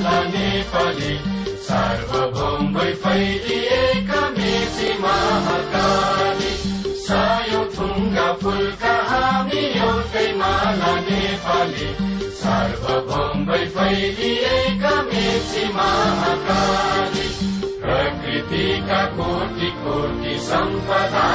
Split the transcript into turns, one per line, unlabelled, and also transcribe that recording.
सारा नेपाली सार्वभौमै फैलिएका मेची महाकाली। सायो ठुङ्गा फुलका हामी एउटै माला नेपाली। सार्वभौमै फैलिएका मेची महाकाली। प्रकृतिका कोटि कोटि सम्पदा